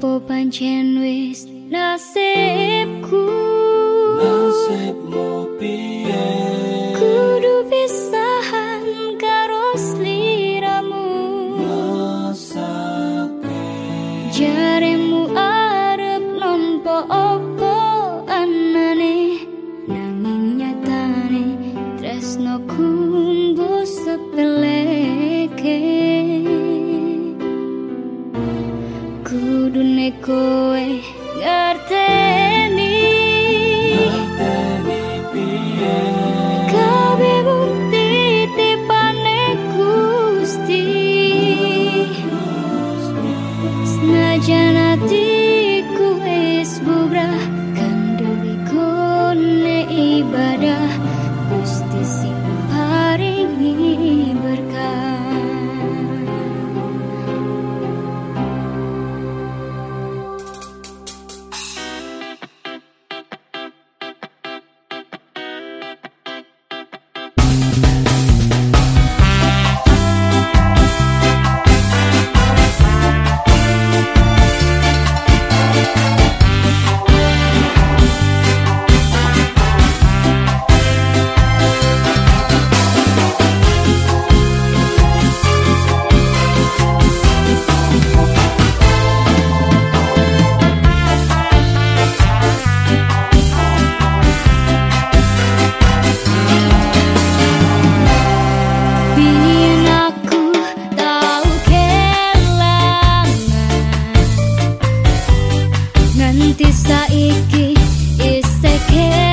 Opo pancen wis nasibku? Nasibmu piye? Kudu pisahan karo sliramu. Masake Jaremu arep nompo opo anane? Nanging nyatane tresno kumbu sepeleke kowe ngerti. Nganti saiki isih